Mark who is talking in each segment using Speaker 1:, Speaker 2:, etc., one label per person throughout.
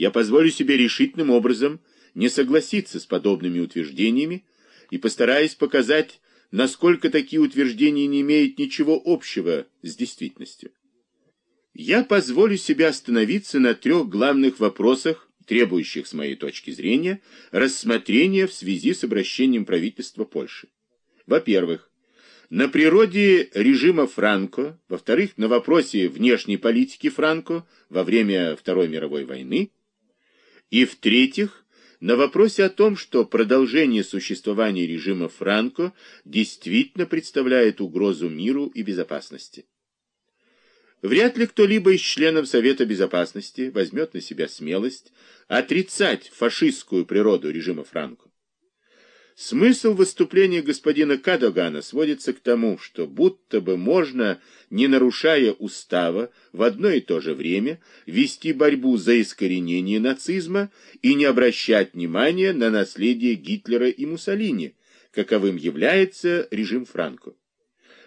Speaker 1: я позволю себе решительным образом не согласиться с подобными утверждениями и постараюсь показать, насколько такие утверждения не имеют ничего общего с действительностью. Я позволю себе остановиться на трех главных вопросах, требующих, с моей точки зрения, рассмотрения в связи с обращением правительства Польши. Во-первых, на природе режима Франко, во-вторых, на вопросе внешней политики Франко во время Второй мировой войны, и в-третьих, на вопросе о том, что продолжение существования режима Франко действительно представляет угрозу миру и безопасности. Вряд ли кто-либо из членов Совета Безопасности возьмет на себя смелость отрицать фашистскую природу режима Франко. Смысл выступления господина Кадогана сводится к тому, что будто бы можно, не нарушая устава, в одно и то же время вести борьбу за искоренение нацизма и не обращать внимания на наследие Гитлера и Муссолини, каковым является режим Франко.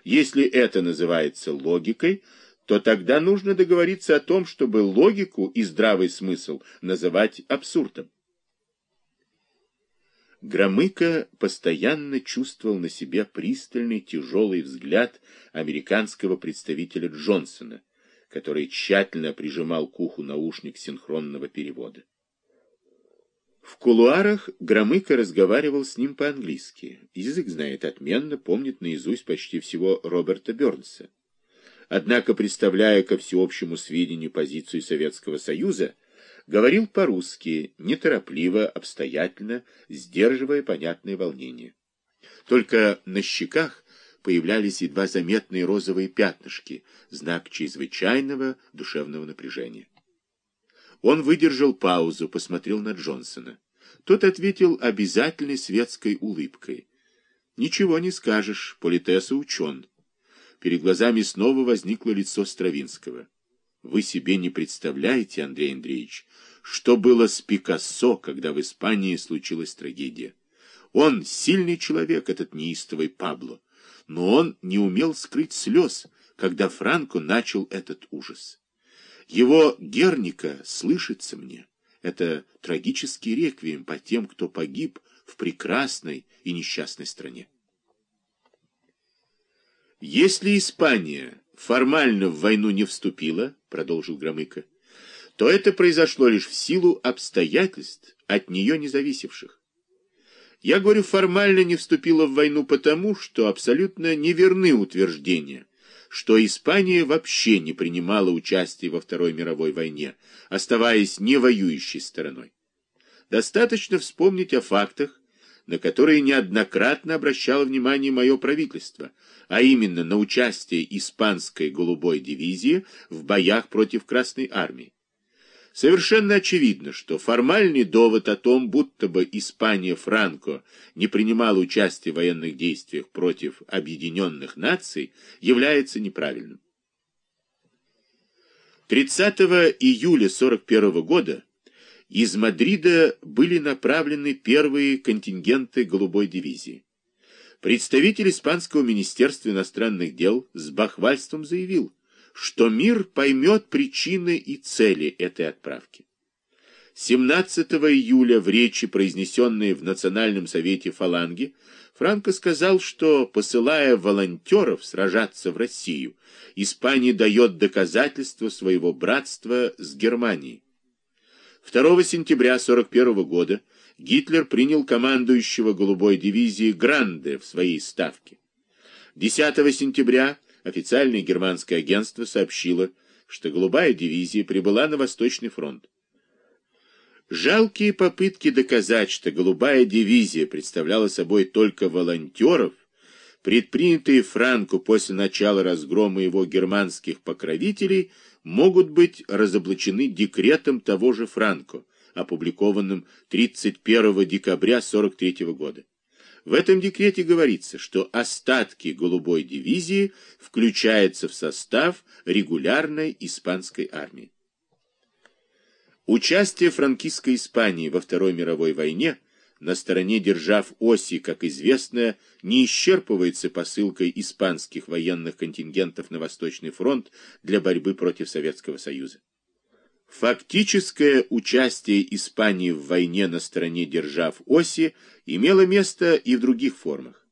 Speaker 1: Если это называется логикой, то тогда нужно договориться о том, чтобы логику и здравый смысл называть абсурдом. Громыко постоянно чувствовал на себе пристальный тяжелый взгляд американского представителя Джонсона, который тщательно прижимал к уху наушник синхронного перевода. В кулуарах Громыко разговаривал с ним по-английски. Язык знает отменно, помнит наизусть почти всего Роберта Бёрнса. Однако, представляя ко всеобщему сведению позицию Советского Союза, говорил по-русски, неторопливо, обстоятельно, сдерживая понятные волнения. Только на щеках появлялись едва заметные розовые пятнышки, знак чрезвычайного душевного напряжения. Он выдержал паузу, посмотрел на Джонсона. Тот ответил обязательной светской улыбкой. «Ничего не скажешь, политеса учен». Перед глазами снова возникло лицо Стравинского. Вы себе не представляете, Андрей Андреевич, что было с Пикассо, когда в Испании случилась трагедия. Он сильный человек, этот неистовый Пабло, но он не умел скрыть слез, когда Франко начал этот ужас. Его Герника слышится мне. Это трагический реквием по тем, кто погиб в прекрасной и несчастной стране. Если Испания формально в войну не вступила, продолжил Громыко, то это произошло лишь в силу обстоятельств, от нее не зависевших. Я говорю, формально не вступила в войну потому, что абсолютно неверны утверждения, что Испания вообще не принимала участие во Второй мировой войне, оставаясь не воюющей стороной. Достаточно вспомнить о фактах, на которые неоднократно обращало внимание мое правительство, а именно на участие испанской голубой дивизии в боях против Красной армии. Совершенно очевидно, что формальный довод о том, будто бы Испания Франко не принимала участие в военных действиях против объединенных наций, является неправильным. 30 июля 41 года из Мадрида были направлены первые контингенты голубой дивизии. Представитель Испанского министерства иностранных дел с бахвальством заявил, что мир поймет причины и цели этой отправки. 17 июля в речи, произнесенной в Национальном совете фаланги, Франко сказал, что, посылая волонтеров сражаться в Россию, Испания дает доказательство своего братства с Германией. 2 сентября 1941 года Гитлер принял командующего голубой дивизии Гранде в своей ставке. 10 сентября официальное германское агентство сообщило, что голубая дивизия прибыла на Восточный фронт. Жалкие попытки доказать, что голубая дивизия представляла собой только волонтеров, предпринятые Франку после начала разгрома его германских покровителей, могут быть разоблачены декретом того же Франко, опубликованным 31 декабря 43 года. В этом декрете говорится, что остатки голубой дивизии включаются в состав регулярной испанской армии. Участие франкистской Испании во Второй мировой войне на стороне держав оси, как известно, не исчерпывается посылкой испанских военных контингентов на Восточный фронт для борьбы против Советского Союза. Фактическое участие Испании в войне на стороне держав оси имело место и в других формах.